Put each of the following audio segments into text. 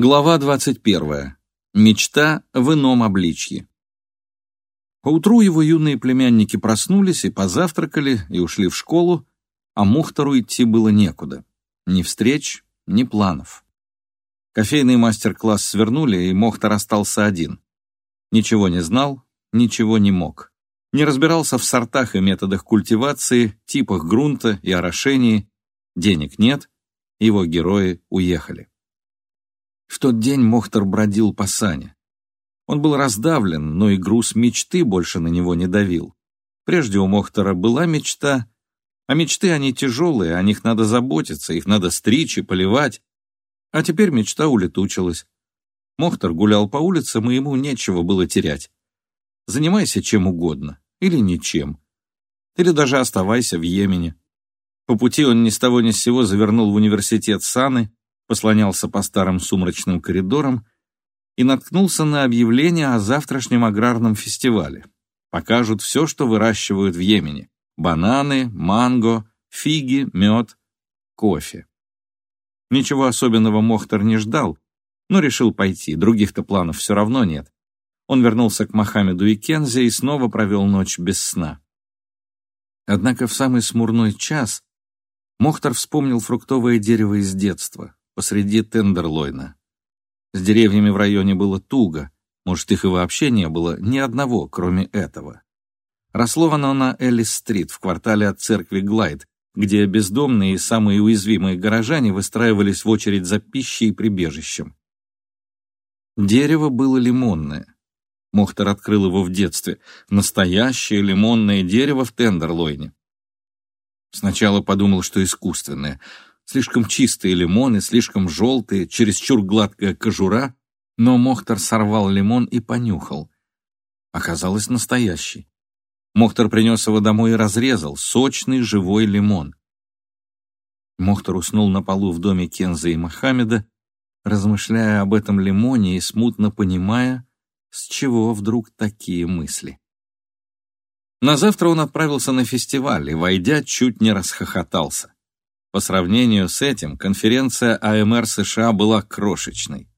Глава 21. Мечта в ином обличье. Поутру его юные племянники проснулись и позавтракали, и ушли в школу, а Мухтару идти было некуда. Ни встреч, ни планов. Кофейный мастер-класс свернули, и Мохтар остался один. Ничего не знал, ничего не мог. Не разбирался в сортах и методах культивации, типах грунта и орошении. Денег нет, его герои уехали. В тот день Мохтар бродил по сане. Он был раздавлен, но и груз мечты больше на него не давил. Прежде у Мохтара была мечта, а мечты они тяжелые, о них надо заботиться, их надо стричь и поливать. А теперь мечта улетучилась. Мохтар гулял по улицам, и ему нечего было терять. Занимайся чем угодно, или ничем. Или даже оставайся в Йемене. По пути он ни с того ни с сего завернул в университет Саны, послонялся по старым сумрачным коридорам и наткнулся на объявление о завтрашнем аграрном фестивале. Покажут все, что выращивают в Йемене. Бананы, манго, фиги, мед, кофе. Ничего особенного Мохтар не ждал, но решил пойти, других-то планов все равно нет. Он вернулся к Мохаммеду и Кензе и снова провел ночь без сна. Однако в самый смурной час Мохтар вспомнил фруктовое дерево из детства, посреди Тендерлойна. С деревьями в районе было туго, может, их и вообще не было, ни одного, кроме этого. Росло оно на Эллис-стрит, в квартале от церкви Глайд, где бездомные и самые уязвимые горожане выстраивались в очередь за пищей и прибежищем. Дерево было лимонное. Мохтар открыл его в детстве. Настоящее лимонное дерево в Тендерлойне. Сначала подумал, что искусственное — Слишком чистые лимоны, слишком желтые, чересчур гладкая кожура, но Мохтар сорвал лимон и понюхал. Оказалось настоящий. Мохтар принес его домой и разрезал, сочный живой лимон. Мохтар уснул на полу в доме Кенза и Мохаммеда, размышляя об этом лимоне и смутно понимая, с чего вдруг такие мысли. На завтра он отправился на фестиваль и, войдя, чуть не расхохотался. По сравнению с этим, конференция АМР США была крошечной.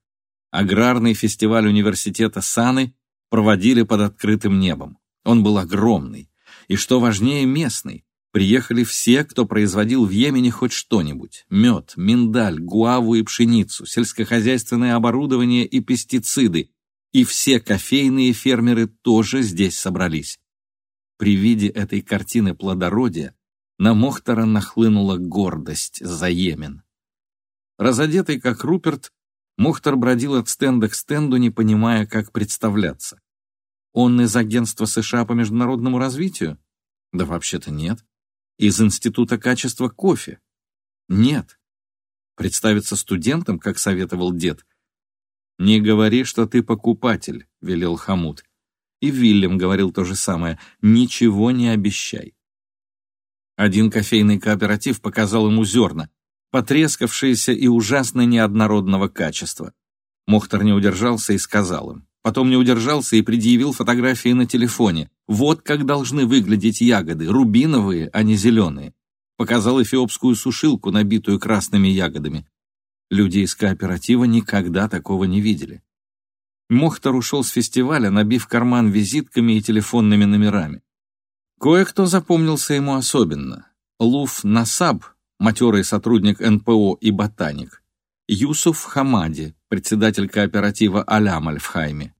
Аграрный фестиваль университета Саны проводили под открытым небом. Он был огромный. И что важнее, местный. Приехали все, кто производил в Йемене хоть что-нибудь. Мед, миндаль, гуаву и пшеницу, сельскохозяйственное оборудование и пестициды. И все кофейные фермеры тоже здесь собрались. При виде этой картины плодородия на Мохтара нахлынула гордость за Йемен. Разодетый как Руперт, Мохтар бродил от стенда к стенду, не понимая, как представляться. Он из агентства США по международному развитию? Да вообще-то нет. Из Института качества кофе? Нет. Представиться студентом, как советовал дед? «Не говори, что ты покупатель», — велел Хамут. И Вильям говорил то же самое. «Ничего не обещай». Один кофейный кооператив показал ему зерна, потрескавшиеся и ужасно неоднородного качества. Мохтар не удержался и сказал им. Потом не удержался и предъявил фотографии на телефоне. Вот как должны выглядеть ягоды, рубиновые, а не зеленые. Показал эфиопскую сушилку, набитую красными ягодами. Люди из кооператива никогда такого не видели. Мохтар ушел с фестиваля, набив карман визитками и телефонными номерами. Кое-кто запомнился ему особенно. Луф Насаб, матерый сотрудник НПО и ботаник. Юсуф Хамади, председатель кооператива «Алямаль» в Хайме.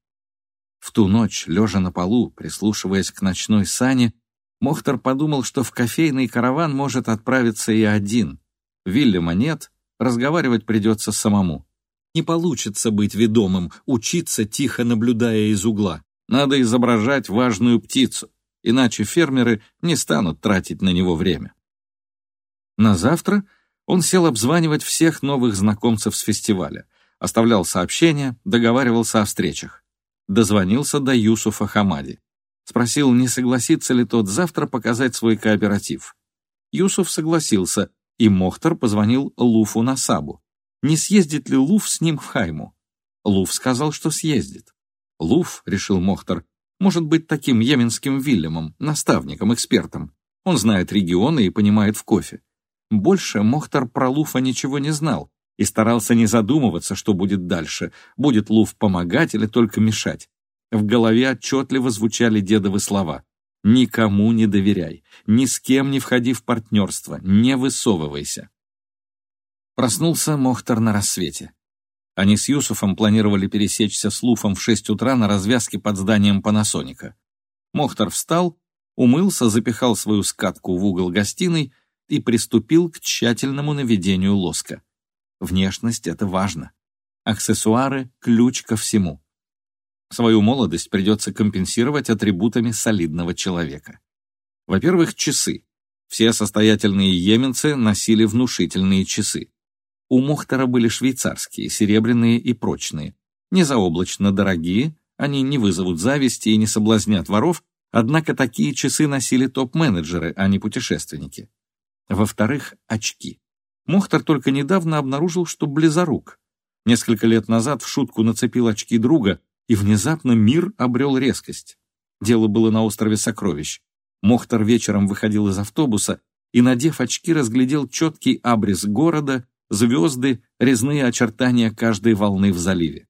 В ту ночь, лежа на полу, прислушиваясь к ночной сане, Мохтар подумал, что в кофейный караван может отправиться и один. Вильяма нет, разговаривать придется самому. Не получится быть ведомым, учиться, тихо наблюдая из угла. Надо изображать важную птицу иначе фермеры не станут тратить на него время. На завтра он сел обзванивать всех новых знакомцев с фестиваля, оставлял сообщения, договаривался о встречах. Дозвонился до Юсуфа Хамади. Спросил, не согласится ли тот завтра показать свой кооператив. Юсуф согласился, и Мохтар позвонил Луфу Насабу. Не съездит ли Луф с ним в Хайму? Луф сказал, что съездит. Луф, решил Мохтар, может быть таким йеменским Вильямом, наставником, экспертом. Он знает регионы и понимает в кофе. Больше Мохтар про Луфа ничего не знал, и старался не задумываться, что будет дальше, будет Луф помогать или только мешать. В голове отчетливо звучали дедовы слова «Никому не доверяй, ни с кем не входи в партнерство, не высовывайся». Проснулся Мохтар на рассвете. Они с Юсуфом планировали пересечься с Луфом в шесть утра на развязке под зданием Панасоника. Мохтар встал, умылся, запихал свою скатку в угол гостиной и приступил к тщательному наведению лоска. Внешность — это важно. Аксессуары — ключ ко всему. Свою молодость придется компенсировать атрибутами солидного человека. Во-первых, часы. Все состоятельные йеменцы носили внушительные часы. У Мухтара были швейцарские, серебряные и прочные. Не заоблачно дорогие, они не вызовут зависти и не соблазнят воров, однако такие часы носили топ-менеджеры, а не путешественники. Во-вторых, очки. Мохтар только недавно обнаружил, что близорук. Несколько лет назад в шутку нацепил очки друга, и внезапно мир обрел резкость. Дело было на острове Сокровищ. Мохтар вечером выходил из автобуса и, надев очки, разглядел четкий абрис города, звезды, резные очертания каждой волны в заливе.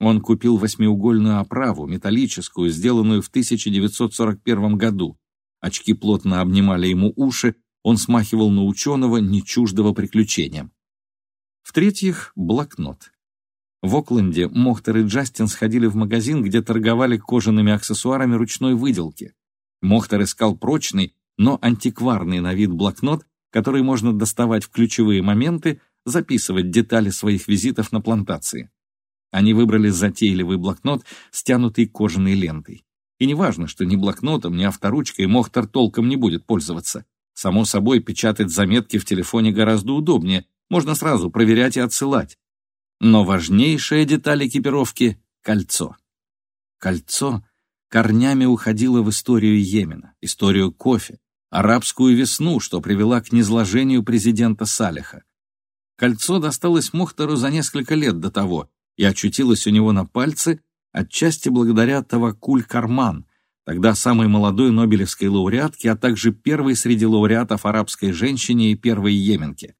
Он купил восьмиугольную оправу, металлическую, сделанную в 1941 году. Очки плотно обнимали ему уши, он смахивал на ученого, не чуждого приключениям. В-третьих, блокнот. В Окленде Мохтер и Джастин сходили в магазин, где торговали кожаными аксессуарами ручной выделки. Мохтер искал прочный, но антикварный на вид блокнот, который можно доставать в ключевые моменты, записывать детали своих визитов на плантации. Они выбрали затейливый блокнот, стянутый кожаной лентой. И неважно, что ни блокнотом, ни авторучкой Мохтер толком не будет пользоваться. Само собой, печатать заметки в телефоне гораздо удобнее, можно сразу проверять и отсылать. Но важнейшая деталь экипировки — кольцо. Кольцо корнями уходило в историю Йемена, историю кофе, арабскую весну, что привела к низложению президента Салиха. Кольцо досталось Мухтару за несколько лет до того и очутилось у него на пальце отчасти благодаря Тавакуль Карман, тогда самой молодой нобелевской лауреатке, а также первой среди лауреатов арабской женщине и первой йеменке.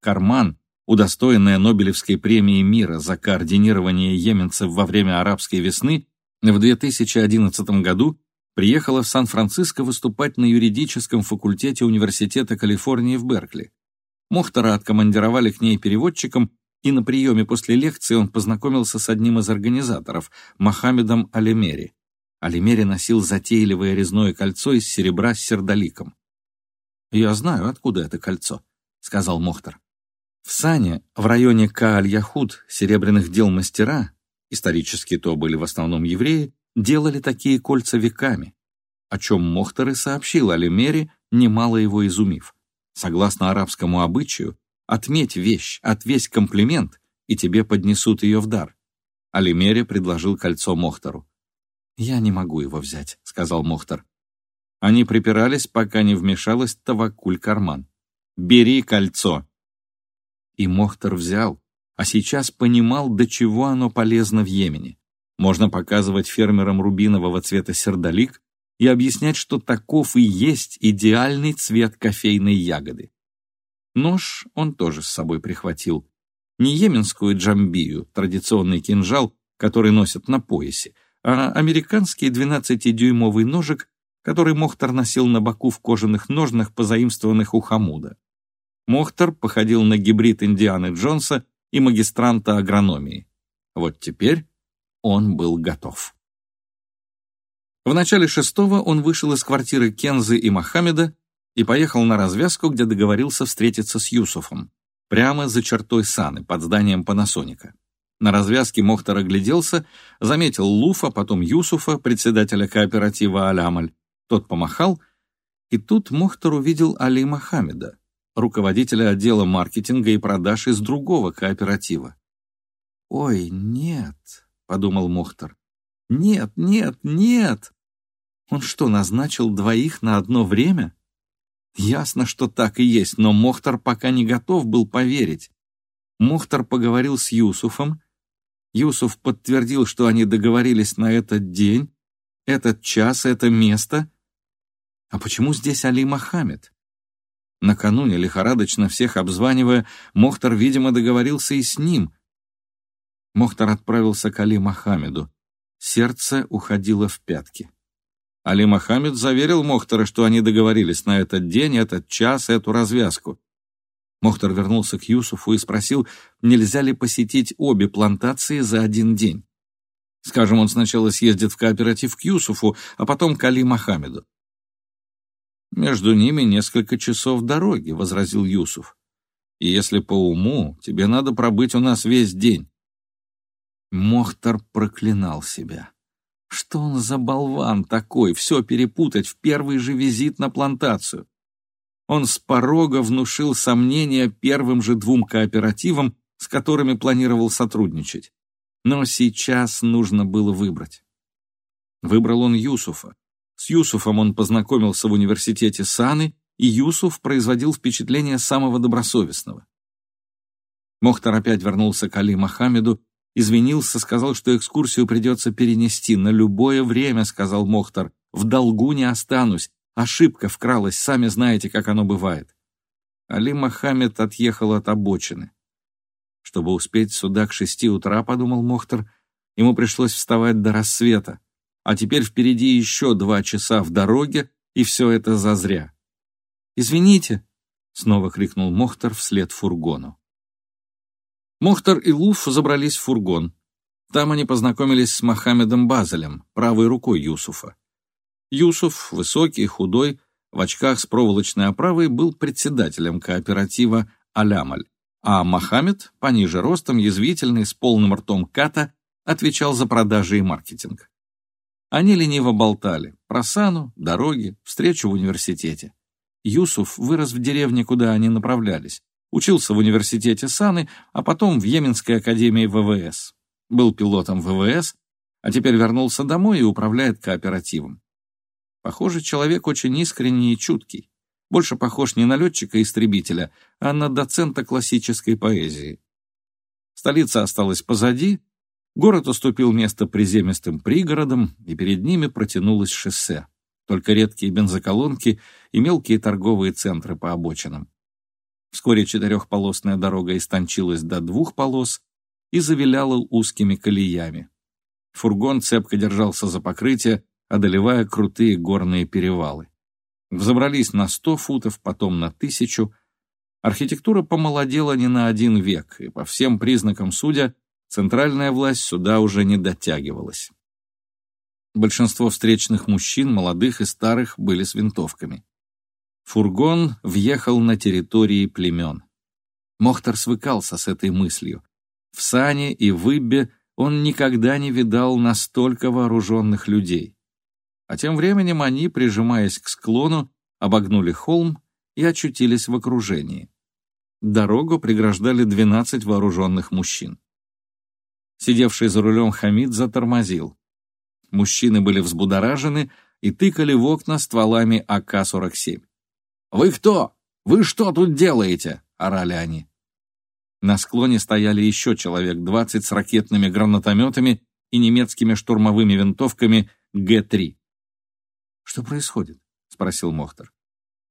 Карман, удостоенная Нобелевской премии мира за координирование йеменцев во время арабской весны, в 2011 году приехала в Сан-Франциско выступать на юридическом факультете Университета Калифорнии в Беркли. Мохтара откомандировали к ней переводчиком, и на приеме после лекции он познакомился с одним из организаторов, Мохаммедом Алимери. Алимери носил затейливое резное кольцо из серебра с сердоликом. «Я знаю, откуда это кольцо», — сказал Мохтар. В Сане, в районе Кааль-Яхуд, серебряных дел мастера, исторически то были в основном евреи, делали такие кольца веками, о чем Мохтар и сообщил Алимере, немало его изумив. Согласно арабскому обычаю, отметь вещь, отвесь комплимент, и тебе поднесут ее в дар. Алимере предложил кольцо Мохтару. «Я не могу его взять», — сказал Мохтар. Они припирались, пока не вмешалась Тавакуль Карман. «Бери кольцо!» И Мохтар взял, а сейчас понимал, до чего оно полезно в Йемене. Можно показывать фермерам рубинового цвета сердолик и объяснять, что таков и есть идеальный цвет кофейной ягоды. Нож он тоже с собой прихватил. Не йеменскую джамбию, традиционный кинжал, который носят на поясе, а американский 12-дюймовый ножик, который Мохтар носил на боку в кожаных ножнах, позаимствованных у Хамуда. Мохтар походил на гибрид Индианы Джонса и магистранта агрономии. Вот теперь он был готов. В начале шестого он вышел из квартиры Кензы и Мохаммеда и поехал на развязку, где договорился встретиться с Юсуфом, прямо за чертой Саны, под зданием Панасоника. На развязке Мохтар огляделся, заметил Луфа, потом Юсуфа, председателя кооператива «Алямаль». Тот помахал, и тут Мохтар увидел Али Мохаммеда, руководителя отдела маркетинга и продаж из другого кооператива. «Ой, нет», — подумал Мохтар. «Нет, нет, нет! Он что, назначил двоих на одно время?» Ясно, что так и есть, но Мохтар пока не готов был поверить. Мохтар поговорил с Юсуфом, Юсуф подтвердил, что они договорились на этот день, этот час, это место. А почему здесь Али Мохаммед? Накануне, лихорадочно всех обзванивая, Мохтар, видимо, договорился и с ним. Мохтар отправился к Али Мохаммеду. Сердце уходило в пятки. Али Мохаммед заверил Мохтара, что они договорились на этот день, этот час, эту развязку. Мохтар вернулся к Юсуфу и спросил, нельзя ли посетить обе плантации за один день. Скажем, он сначала съездит в кооператив к Юсуфу, а потом к Али Мохаммеду. «Между ними несколько часов дороги», — возразил Юсуф. «И если по уму, тебе надо пробыть у нас весь день». Мохтар проклинал себя. Что он за болван такой, все перепутать в первый же визит на плантацию? Он с порога внушил сомнения первым же двум кооперативам, с которыми планировал сотрудничать. Но сейчас нужно было выбрать. Выбрал он Юсуфа. С Юсуфом он познакомился в университете Саны, и Юсуф производил впечатление самого добросовестного. Мохтар опять вернулся к Али Мохаммеду, извинился, сказал, что экскурсию придется перенести. «На любое время», — сказал Мохтар, — «в долгу не останусь. Ошибка вкралась, сами знаете, как оно бывает». Али Мохаммед отъехал от обочины. Чтобы успеть сюда к шести утра, подумал Мохтар, ему пришлось вставать до рассвета а теперь впереди еще два часа в дороге, и все это зазря. «Извините», — снова крикнул Мохтар вслед фургону. Мохтар и Луф забрались в фургон. Там они познакомились с Мохаммедом Базелем, правой рукой Юсуфа. Юсуф, высокий, худой, в очках с проволочной оправой, был председателем кооператива «Алямаль», а Мохаммед, пониже ростом, язвительный, с полным ртом ката, отвечал за продажи и маркетинг. Они лениво болтали про Сану, дороги, встречу в университете. Юсуф вырос в деревне, куда они направлялись. Учился в университете Саны, а потом в Йеменской академии ВВС. Был пилотом ВВС, а теперь вернулся домой и управляет кооперативом. Похоже, человек очень искренний и чуткий. Больше похож не на летчика-истребителя, а на доцента классической поэзии. Столица осталась позади, Город уступил место приземистым пригородам, и перед ними протянулось шоссе. Только редкие бензоколонки и мелкие торговые центры по обочинам. Вскоре четырехполосная дорога истончилась до двух полос и завиляла узкими колеями. Фургон цепко держался за покрытие, одолевая крутые горные перевалы. Взобрались на сто футов, потом на тысячу. Архитектура помолодела не на один век, и по всем признакам судя, Центральная власть сюда уже не дотягивалась. Большинство встречных мужчин, молодых и старых, были с винтовками. Фургон въехал на территории племен. Мохтар свыкался с этой мыслью. В Сане и в Иббе он никогда не видал настолько вооруженных людей. А тем временем они, прижимаясь к склону, обогнули холм и очутились в окружении. Дорогу преграждали 12 вооруженных мужчин. Сидевший за рулем Хамид затормозил. Мужчины были взбудоражены и тыкали в окна стволами АК-47. «Вы кто? Вы что тут делаете?» — орали они. На склоне стояли еще человек двадцать с ракетными гранатометами и немецкими штурмовыми винтовками Г-3. «Что происходит?» — спросил Мохтар.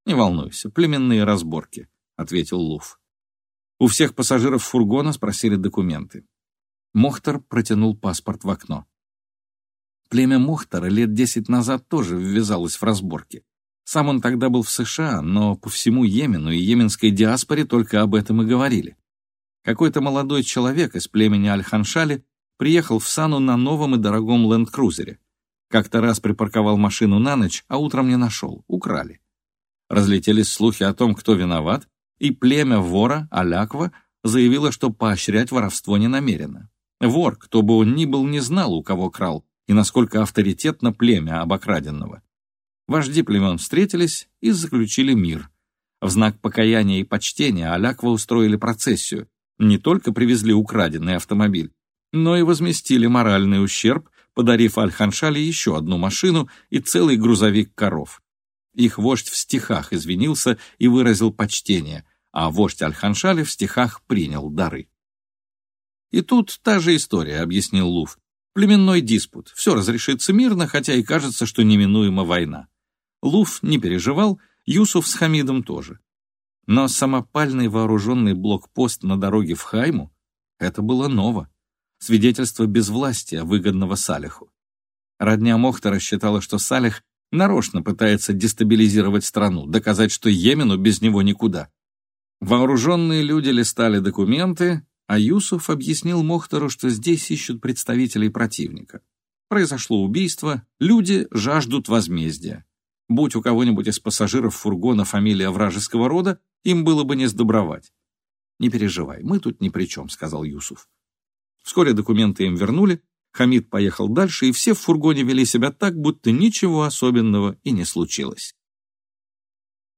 «Не волнуйся, племенные разборки», — ответил Луф. У всех пассажиров фургона спросили документы. Мохтар протянул паспорт в окно. Племя Мохтара лет десять назад тоже ввязалось в разборки. Сам он тогда был в США, но по всему Йемену и йеменской диаспоре только об этом и говорили. Какой-то молодой человек из племени Аль-Ханшали приехал в Сану на новом и дорогом ленд-крузере. Как-то раз припарковал машину на ночь, а утром не нашел, украли. Разлетелись слухи о том, кто виноват, и племя вора, Аляква, заявило, что поощрять воровство не намерено. Вор, кто бы он ни был, не знал, у кого крал, и насколько авторитетно племя обокраденного. Вожди племен встретились и заключили мир. В знак покаяния и почтения Аляква устроили процессию. Не только привезли украденный автомобиль, но и возместили моральный ущерб, подарив Аль-Ханшали еще одну машину и целый грузовик коров. Их вождь в стихах извинился и выразил почтение, а вождь Аль-Ханшали в стихах принял дары. И тут та же история, объяснил Луф. Племенной диспут. Все разрешится мирно, хотя и кажется, что неминуема война. Луф не переживал, Юсуф с Хамидом тоже. Но самопальный вооруженный блокпост на дороге в Хайму — это было ново. Свидетельство безвластия, выгодного Салиху. Родня Мохтара считала, что Салих нарочно пытается дестабилизировать страну, доказать, что Йемену без него никуда. Вооруженные люди листали документы, а Юсуф объяснил Мохтару, что здесь ищут представителей противника. Произошло убийство, люди жаждут возмездия. Будь у кого-нибудь из пассажиров фургона фамилия вражеского рода, им было бы не сдобровать. «Не переживай, мы тут ни при чем», — сказал Юсуф. Вскоре документы им вернули, Хамид поехал дальше, и все в фургоне вели себя так, будто ничего особенного и не случилось.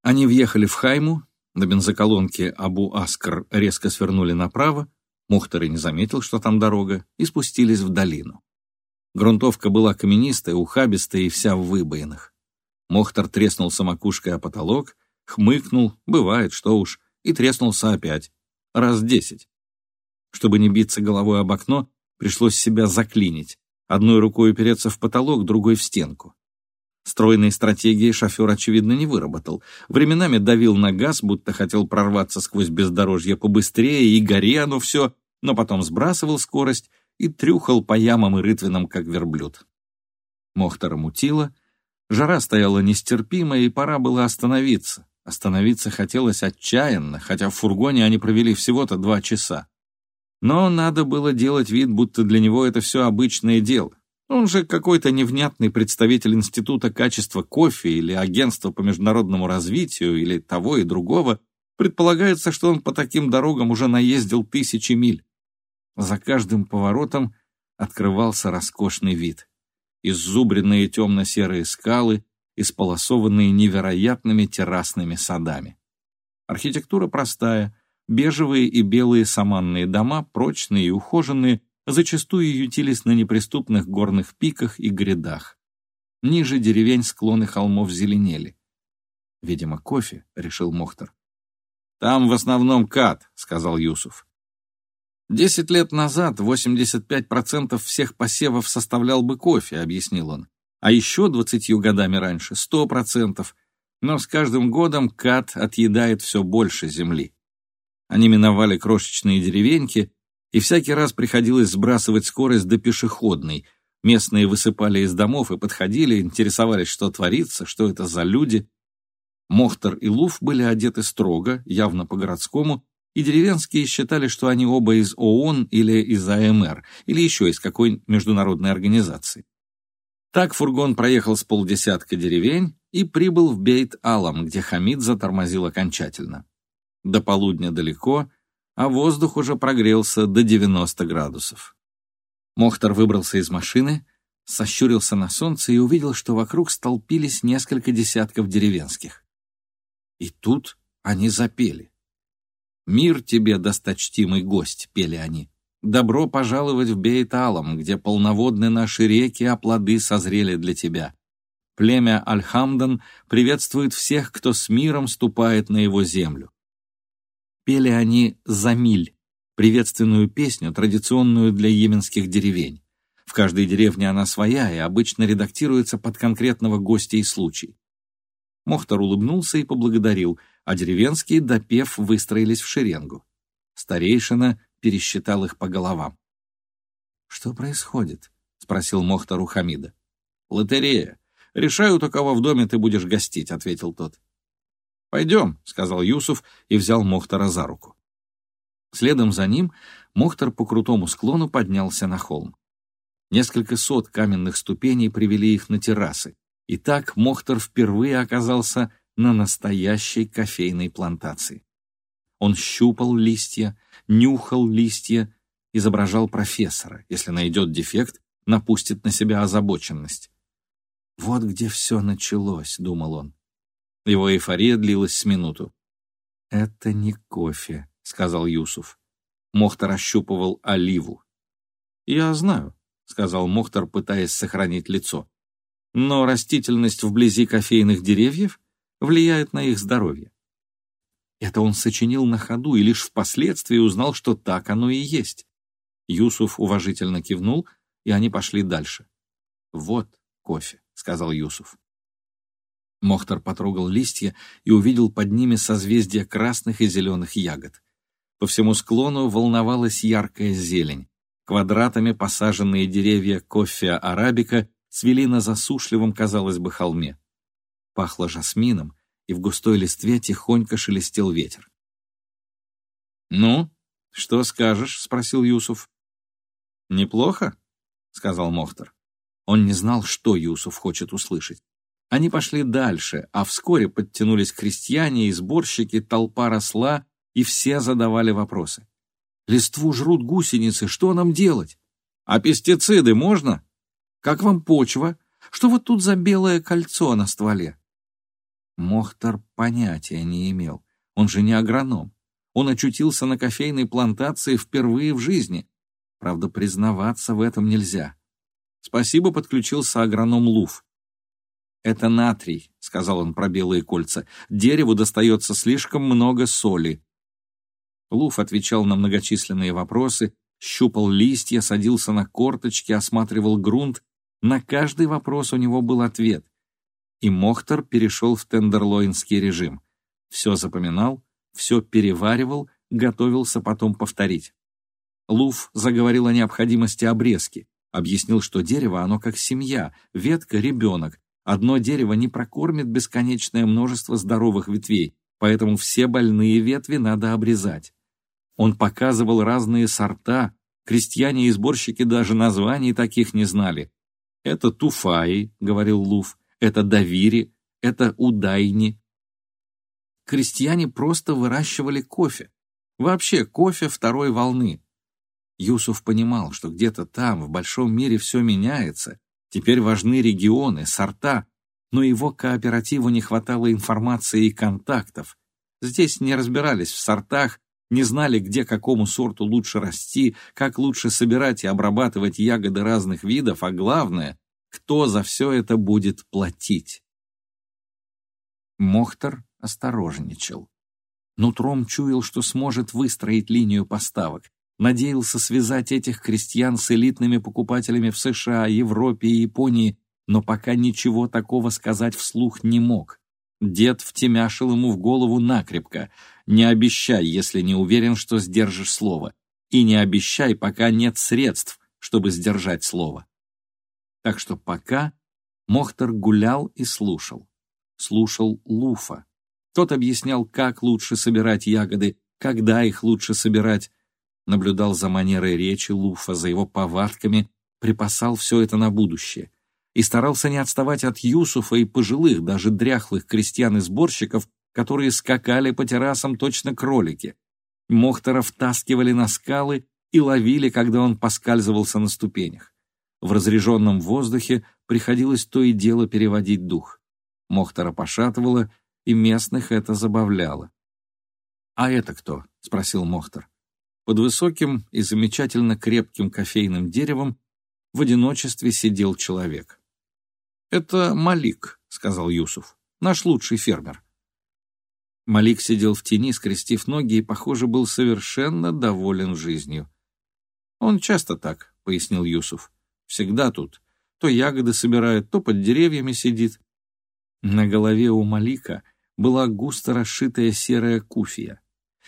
Они въехали в Хайму, на бензоколонке Абу-Аскар резко свернули направо, Мухтар и не заметил, что там дорога, и спустились в долину. Грунтовка была каменистая, ухабистая и вся в выбоинах. Мохтар треснулся макушкой о потолок, хмыкнул, бывает, что уж, и треснулся опять. Раз десять. Чтобы не биться головой об окно, пришлось себя заклинить. Одной рукой упереться в потолок, другой в стенку. Стройной стратегии шофер, очевидно, не выработал. Временами давил на газ, будто хотел прорваться сквозь бездорожье побыстрее, и гори оно все, но потом сбрасывал скорость и трюхал по ямам и рытвинам, как верблюд. Мохтара мутило, жара стояла нестерпимая, и пора было остановиться. Остановиться хотелось отчаянно, хотя в фургоне они провели всего-то два часа. Но надо было делать вид, будто для него это все обычное дело. Он же какой-то невнятный представитель Института качества кофе или Агентства по международному развитию или того и другого. Предполагается, что он по таким дорогам уже наездил тысячи миль. За каждым поворотом открывался роскошный вид. Иззубренные темно-серые скалы, исполосованные невероятными террасными садами. Архитектура простая, бежевые и белые саманные дома, прочные и ухоженные, зачастую ютились на неприступных горных пиках и грядах. Ниже деревень склоны холмов зеленели. «Видимо, кофе», — решил Мохтар. «Там в основном кат», — сказал Юсуф. «Десять лет назад 85% всех посевов составлял бы кофе», — объяснил он. «А еще двадцатью годами раньше — 100%. Но с каждым годом кат отъедает все больше земли». Они миновали крошечные деревеньки, и всякий раз приходилось сбрасывать скорость до пешеходной. Местные высыпали из домов и подходили, интересовались, что творится, что это за люди. Мохтар и Луф были одеты строго, явно по-городскому, и деревенские считали, что они оба из ООН или из АМР, или еще из какой международной организации. Так фургон проехал с полдесятка деревень и прибыл в Бейт-Алам, где Хамид затормозил окончательно. До полудня далеко, а воздух уже прогрелся до 90 градусов. Мохтар выбрался из машины, сощурился на солнце и увидел, что вокруг столпились несколько десятков деревенских. И тут они запели. «Мир тебе, досточтимый гость», — пели они. «Добро пожаловать в Бейталам, где полноводны наши реки, а плоды созрели для тебя. Племя Альхамдан приветствует всех, кто с миром ступает на его землю». Пели они «Замиль», приветственную песню, традиционную для йеменских деревень. В каждой деревне она своя и обычно редактируется под конкретного гостя и случай. Мохтар улыбнулся и поблагодарил, а деревенские, допев, выстроились в шеренгу. Старейшина пересчитал их по головам. «Что происходит?» — спросил Мохтар у Хамида. «Лотерея. Решают, у кого в доме ты будешь гостить», — ответил тот. «Пойдем», — сказал Юсуф и взял Мохтара за руку. Следом за ним Мохтар по крутому склону поднялся на холм. Несколько сот каменных ступеней привели их на террасы, и так Мохтар впервые оказался на настоящей кофейной плантации. Он щупал листья, нюхал листья, изображал профессора. Если найдет дефект, напустит на себя озабоченность. «Вот где все началось», — думал он. Его эйфория длилась с минуту. «Это не кофе», — сказал Юсуф. Мохтар ощупывал оливу. «Я знаю», — сказал Мохтар, пытаясь сохранить лицо. «Но растительность вблизи кофейных деревьев влияет на их здоровье. Это он сочинил на ходу и лишь впоследствии узнал, что так оно и есть. Юсуф уважительно кивнул, и они пошли дальше. «Вот кофе», — сказал Юсуф. Мохтар потрогал листья и увидел под ними созвездия красных и зеленых ягод. По всему склону волновалась яркая зелень. Квадратами посаженные деревья кофе арабика цвели на засушливом, казалось бы, холме. Пахло жасмином, и в густой листве тихонько шелестел ветер. «Ну, что скажешь?» — спросил Юсуф. «Неплохо?» — сказал Мохтар. Он не знал, что Юсуф хочет услышать. Они пошли дальше, а вскоре подтянулись крестьяне и сборщики, толпа росла, и все задавали вопросы. «Листву жрут гусеницы, что нам делать? А пестициды можно? Как вам почва? Что вот тут за белое кольцо на стволе?» Мохтар понятия не имел. Он же не агроном. Он очутился на кофейной плантации впервые в жизни. Правда, признаваться в этом нельзя. Спасибо, подключился агроном Луф. «Это натрий», — сказал он про белые кольца. «Дереву достается слишком много соли». Луф отвечал на многочисленные вопросы, щупал листья, садился на корточки, осматривал грунт. На каждый вопрос у него был ответ. И Мохтар перешел в тендерлоинский режим. Все запоминал, все переваривал, готовился потом повторить. Луф заговорил о необходимости обрезки, объяснил, что дерево, оно как семья, ветка — ребенок, Одно дерево не прокормит бесконечное множество здоровых ветвей, поэтому все больные ветви надо обрезать. Он показывал разные сорта, крестьяне и сборщики даже названий таких не знали. «Это туфаи», — говорил Луф, — «это давири», «это удайни». Крестьяне просто выращивали кофе. Вообще кофе второй волны. Юсуф понимал, что где-то там, в большом мире, все меняется, Теперь важны регионы, сорта, но его кооперативу не хватало информации и контактов. Здесь не разбирались в сортах, не знали, где какому сорту лучше расти, как лучше собирать и обрабатывать ягоды разных видов, а главное, кто за все это будет платить. Мохтар осторожничал. Нутром чуял, что сможет выстроить линию поставок, надеялся связать этих крестьян с элитными покупателями в США, Европе и Японии, но пока ничего такого сказать вслух не мог. Дед втемяшил ему в голову накрепко. «Не обещай, если не уверен, что сдержишь слово. И не обещай, пока нет средств, чтобы сдержать слово». Так что пока Мохтар гулял и слушал. Слушал Луфа. Тот объяснял, как лучше собирать ягоды, когда их лучше собирать, наблюдал за манерой речи Луфа, за его повадками, припасал все это на будущее и старался не отставать от Юсуфа и пожилых, даже дряхлых крестьян и сборщиков, которые скакали по террасам точно кролики. Мохтара втаскивали на скалы и ловили, когда он поскальзывался на ступенях. В разреженном воздухе приходилось то и дело переводить дух. Мохтара пошатывало, и местных это забавляло. «А это кто?» — спросил Мохтар. Под высоким и замечательно крепким кофейным деревом в одиночестве сидел человек. «Это Малик», — сказал Юсуф, — «наш лучший фермер». Малик сидел в тени, скрестив ноги, и, похоже, был совершенно доволен жизнью. «Он часто так», — пояснил Юсуф. «Всегда тут. То ягоды собирает, то под деревьями сидит». На голове у Малика была густо расшитая серая куфия.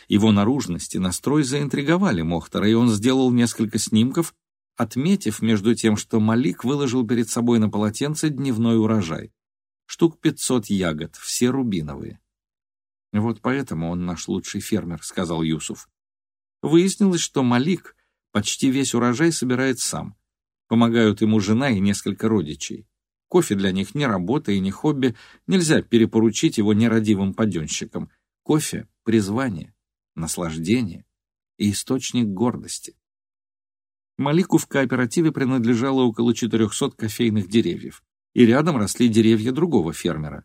Его наружность и настрой заинтриговали Мохтара, и он сделал несколько снимков, отметив между тем, что Малик выложил перед собой на полотенце дневной урожай. Штук пятьсот ягод, все рубиновые. «Вот поэтому он наш лучший фермер», — сказал Юсуф. Выяснилось, что Малик почти весь урожай собирает сам. Помогают ему жена и несколько родичей. Кофе для них не работа и не хобби, нельзя перепоручить его нерадивым паденщикам. Кофе — призвание наслаждение и источник гордости. Малику в кооперативе принадлежало около 400 кофейных деревьев, и рядом росли деревья другого фермера.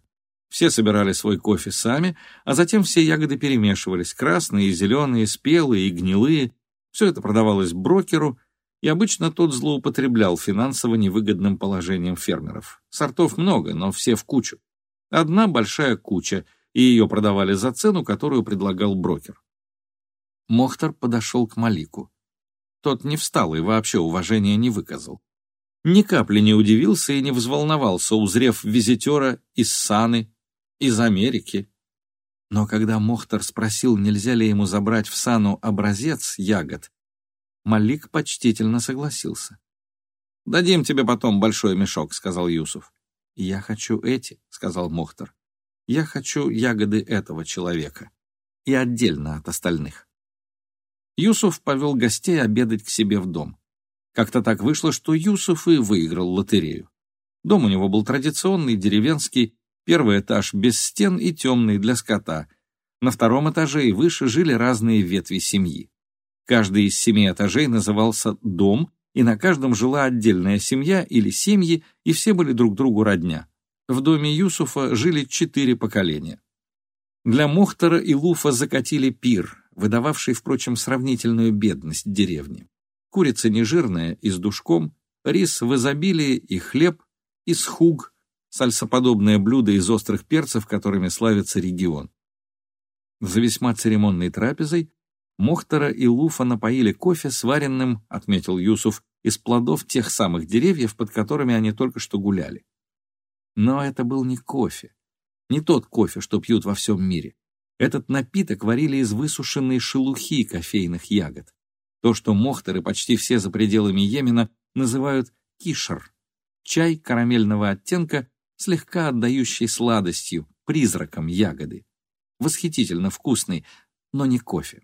Все собирали свой кофе сами, а затем все ягоды перемешивались, красные зеленые, спелые и гнилые. Все это продавалось брокеру, и обычно тот злоупотреблял финансово невыгодным положением фермеров. Сортов много, но все в кучу. Одна большая куча, и ее продавали за цену, которую предлагал брокер. Мохтар подошел к Малику. Тот не встал и вообще уважения не выказал. Ни капли не удивился и не взволновался, узрев визитера из Саны, Из Америки. Но когда Мохтар спросил, нельзя ли ему забрать в Сану образец ягод, Малик почтительно согласился. «Дадим тебе потом большой мешок», — сказал Юсуф. «Я хочу эти», — сказал Мохтар. «Я хочу ягоды этого человека. И отдельно от остальных». Юсуф повел гостей обедать к себе в дом. Как-то так вышло, что Юсуф и выиграл лотерею. Дом у него был традиционный, деревенский, первый этаж без стен и темный для скота. На втором этаже и выше жили разные ветви семьи. Каждый из семи этажей назывался «дом», и на каждом жила отдельная семья или семьи, и все были друг другу родня. В доме Юсуфа жили четыре поколения. Для Мохтара и Луфа закатили пир, выдававший, впрочем, сравнительную бедность деревни. Курица нежирная и с душком, рис в изобилии и хлеб, и схуг, сальсоподобное блюдо из острых перцев, которыми славится регион. За весьма церемонной трапезой Мохтара и Луфа напоили кофе сваренным, отметил Юсуф, из плодов тех самых деревьев, под которыми они только что гуляли. Но это был не кофе. Не тот кофе, что пьют во всем мире. Этот напиток варили из высушенной шелухи кофейных ягод. То, что мохтары почти все за пределами Йемена называют кишер. Чай карамельного оттенка, слегка отдающий сладостью, призраком ягоды. Восхитительно вкусный, но не кофе.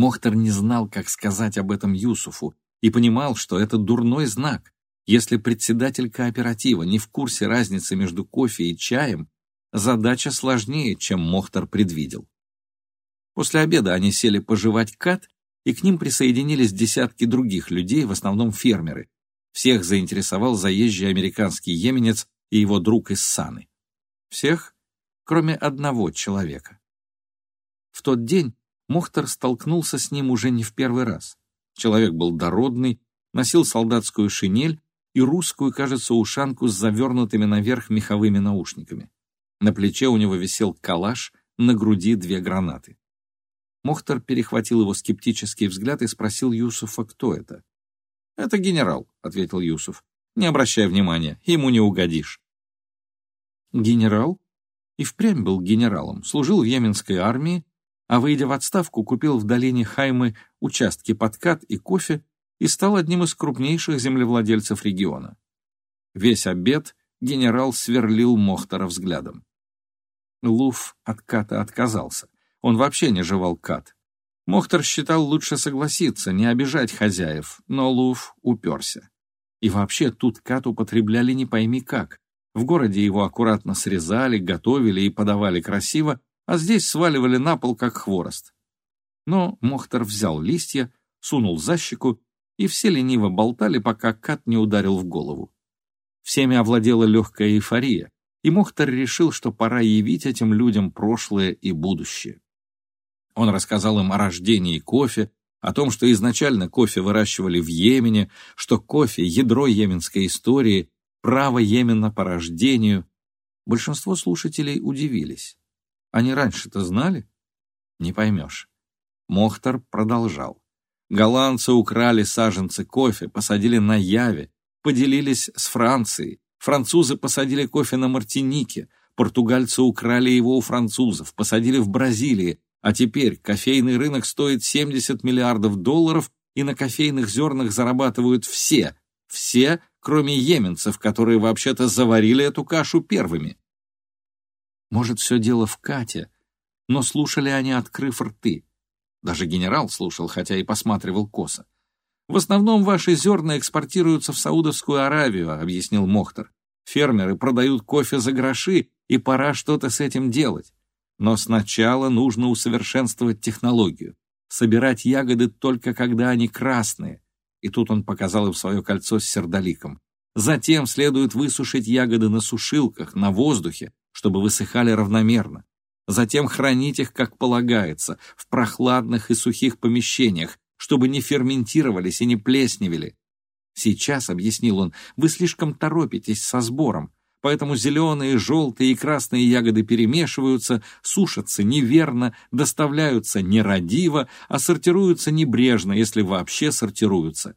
Мохтар не знал, как сказать об этом Юсуфу, и понимал, что это дурной знак. Если председатель кооператива не в курсе разницы между кофе и чаем, задача сложнее, чем Мохтар предвидел. После обеда они сели пожевать кат, и к ним присоединились десятки других людей, в основном фермеры. Всех заинтересовал заезжий американский еменец и его друг из Саны. Всех, кроме одного человека. В тот день Мохтар столкнулся с ним уже не в первый раз. Человек был дородный, носил солдатскую шинель и русскую, кажется, ушанку с завернутыми наверх меховыми наушниками. На плече у него висел калаш, на груди две гранаты. Мохтар перехватил его скептический взгляд и спросил Юсуфа, кто это. «Это генерал», — ответил Юсуф. «Не обращай внимания, ему не угодишь». Генерал? И впрямь был генералом, служил в Йеменской армии, а выйдя в отставку, купил в долине Хаймы участки подкат и кофе и стал одним из крупнейших землевладельцев региона. Весь обед генерал сверлил Мохтара взглядом. Луф от ката отказался. Он вообще не жевал кат. Мохтар считал лучше согласиться, не обижать хозяев, но Луф уперся. И вообще тут кат употребляли не пойми как. В городе его аккуратно срезали, готовили и подавали красиво, а здесь сваливали на пол, как хворост. Но Мохтар взял листья, сунул за щеку, и все лениво болтали, пока Кат не ударил в голову. Всеми овладела легкая эйфория, и Мохтар решил, что пора явить этим людям прошлое и будущее. Он рассказал им о рождении кофе, о том, что изначально кофе выращивали в Йемене, что кофе — ядро йеменской истории, право Йемена по рождению. Большинство слушателей удивились. Они раньше-то знали? Не поймешь. Мохтар продолжал. Голландцы украли саженцы кофе, посадили на Яве, поделились с Францией. Французы посадили кофе на Мартинике, португальцы украли его у французов, посадили в Бразилии, а теперь кофейный рынок стоит 70 миллиардов долларов, и на кофейных зернах зарабатывают все, все, кроме йеменцев, которые вообще-то заварили эту кашу первыми. Может, все дело в Кате, но слушали они, открыв рты. Даже генерал слушал, хотя и посматривал косо. «В основном ваши зерна экспортируются в Саудовскую Аравию», — объяснил Мохтар. «Фермеры продают кофе за гроши, и пора что-то с этим делать. Но сначала нужно усовершенствовать технологию. Собирать ягоды только когда они красные». И тут он показал им свое кольцо с сердоликом. Затем следует высушить ягоды на сушилках, на воздухе, чтобы высыхали равномерно. Затем хранить их, как полагается, в прохладных и сухих помещениях, чтобы не ферментировались и не плесневели. Сейчас, — объяснил он, — вы слишком торопитесь со сбором, поэтому зеленые, желтые и красные ягоды перемешиваются, сушатся неверно, доставляются нерадиво, а сортируются небрежно, если вообще сортируются.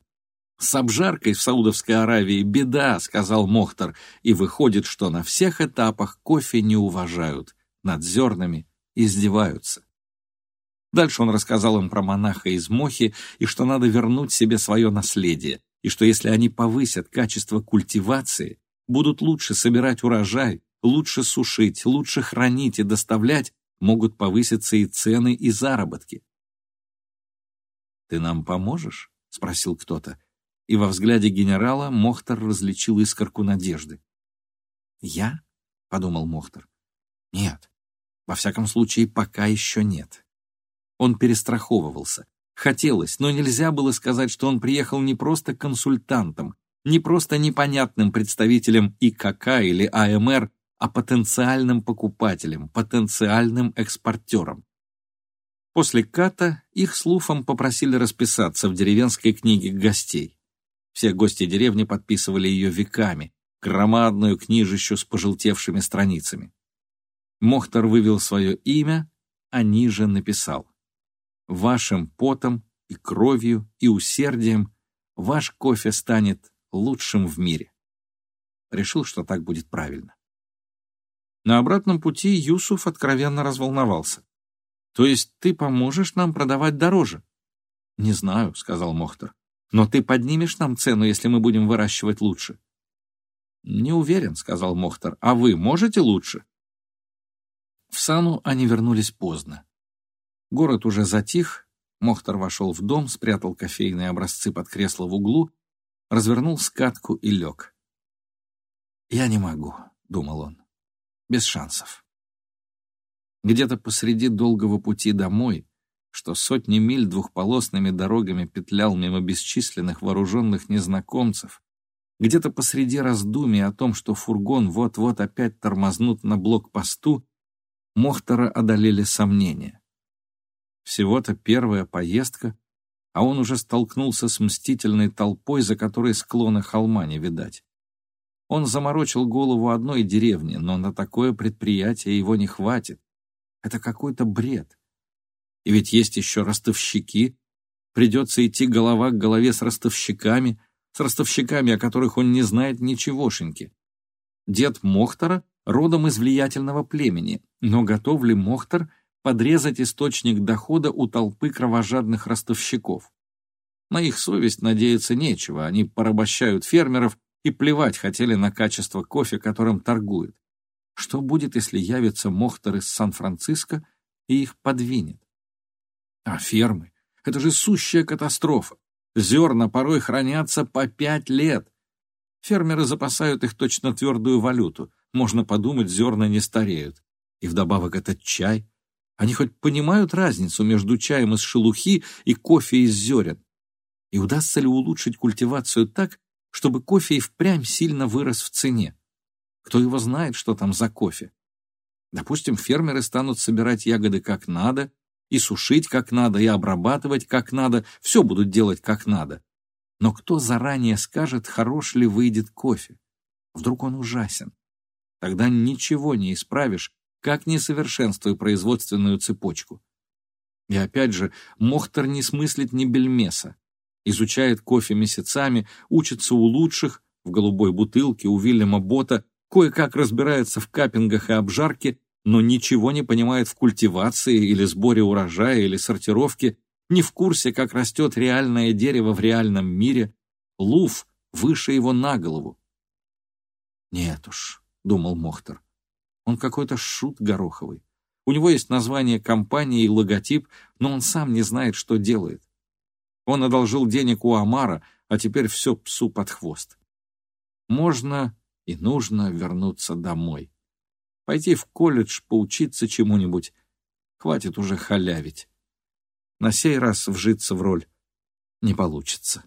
«С обжаркой в Саудовской Аравии беда», — сказал Мохтар, и выходит, что на всех этапах кофе не уважают, над зернами издеваются. Дальше он рассказал им про монаха из Мохи и что надо вернуть себе свое наследие, и что если они повысят качество культивации, будут лучше собирать урожай, лучше сушить, лучше хранить и доставлять, могут повыситься и цены, и заработки. «Ты нам поможешь?» — спросил кто-то. И во взгляде генерала Мохтар различил искорку надежды. «Я?» — подумал Мохтар. «Нет. Во всяком случае, пока еще нет». Он перестраховывался. Хотелось, но нельзя было сказать, что он приехал не просто консультантом, не просто непонятным представителем ИКК или АМР, а потенциальным покупателем, потенциальным экспортером. После ката их с Луфом попросили расписаться в деревенской книге гостей. Все гости деревни подписывали ее веками, громадную книжищу с пожелтевшими страницами. Мохтар вывел свое имя, а ниже написал «Вашим потом и кровью и усердием ваш кофе станет лучшим в мире». Решил, что так будет правильно. На обратном пути Юсуф откровенно разволновался. То есть ты поможешь нам продавать дороже? Не знаю, сказал Мохтар. Но ты поднимешь нам цену, если мы будем выращивать лучше? Не уверен, сказал Мохтар. А вы можете лучше? В Сану они вернулись поздно. Город уже затих, Мохтар вошел в дом, спрятал кофейные образцы под кресло в углу, развернул скатку и лег. «Я не могу», — думал он, — «без шансов». Где-то посреди долгого пути домой, что сотни миль двухполосными дорогами петлял мимо бесчисленных вооруженных незнакомцев, где-то посреди раздумий о том, что фургон вот-вот опять тормознут на блокпосту, Мохтара одолели сомнения. Всего-то первая поездка, а он уже столкнулся с мстительной толпой, за которой склона холма не видать. Он заморочил голову одной деревни, но на такое предприятие его не хватит. Это какой-то бред. И ведь есть еще ростовщики. Придется идти голова к голове с ростовщиками, с ростовщиками, о которых он не знает ничегошеньки. Дед Мохтара родом из влиятельного племени, но готов ли Мохтар подрезать источник дохода у толпы кровожадных ростовщиков? На их совесть надеяться нечего, они порабощают фермеров и плевать хотели на качество кофе, которым торгуют. Что будет, если явится Мохтар из Сан-Франциско и их подвинет? А фермы? Это же сущая катастрофа. Зерна порой хранятся по пять лет. Фермеры запасают их точно твердую валюту. Можно подумать, зерна не стареют. И вдобавок этот чай. Они хоть понимают разницу между чаем из шелухи и кофе из зерен? И удастся ли улучшить культивацию так, чтобы кофе и впрямь сильно вырос в цене? Кто его знает, что там за кофе? Допустим, фермеры станут собирать ягоды как надо, и сушить как надо, и обрабатывать как надо, все будут делать как надо. Но кто заранее скажет, хорош ли выйдет кофе? Вдруг он ужасен? Тогда ничего не исправишь, как не совершенствуя производственную цепочку. И опять же, Мохтар не смыслит ни бельмеса. Изучает кофе месяцами, учится у лучших, в голубой бутылке у Вильяма Бота, кое-как разбирается в капингах и обжарке, но ничего не понимает в культивации или сборе урожая или сортировке, не в курсе, как растет реальное дерево в реальном мире, луф выше его на голову. «Нет уж», — думал Мохтер, — «он какой-то шут гороховый. У него есть название компании и логотип, но он сам не знает, что делает. Он одолжил денег у Амара, а теперь все псу под хвост. Можно и нужно вернуться домой. Пойти в колледж, поучиться чему-нибудь. Хватит уже халявить. На сей раз вжиться в роль не получится.